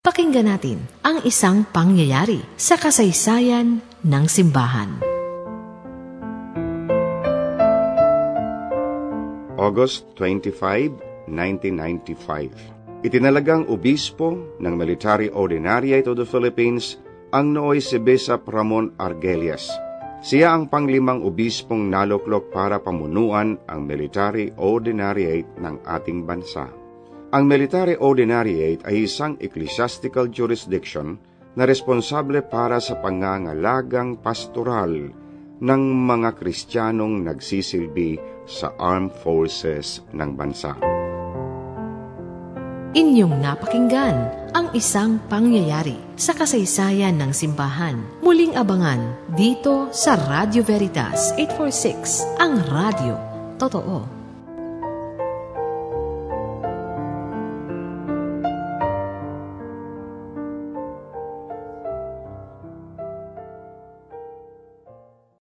Pakinggan natin ang isang pangyayari sa kasaysayan ng simbahan. August 25, 1995 Itinalagang obispo ng Military Ordinariate of the Philippines ang nooy si Bishop Ramon Argelias. Siya ang panglimang obispong naluklok para pamunuan ang Military Ordinariate ng ating bansa. Ang Military Ordinariate ay isang ecclesiastical jurisdiction na responsable para sa pangangalagang pastoral ng mga Kristiyanong nagsisilbi sa armed forces ng bansa. Inyong napakinggan ang isang pangyayari sa kasaysayan ng simbahan. Muling abangan dito sa Radio Veritas 846, ang radio. Totoo.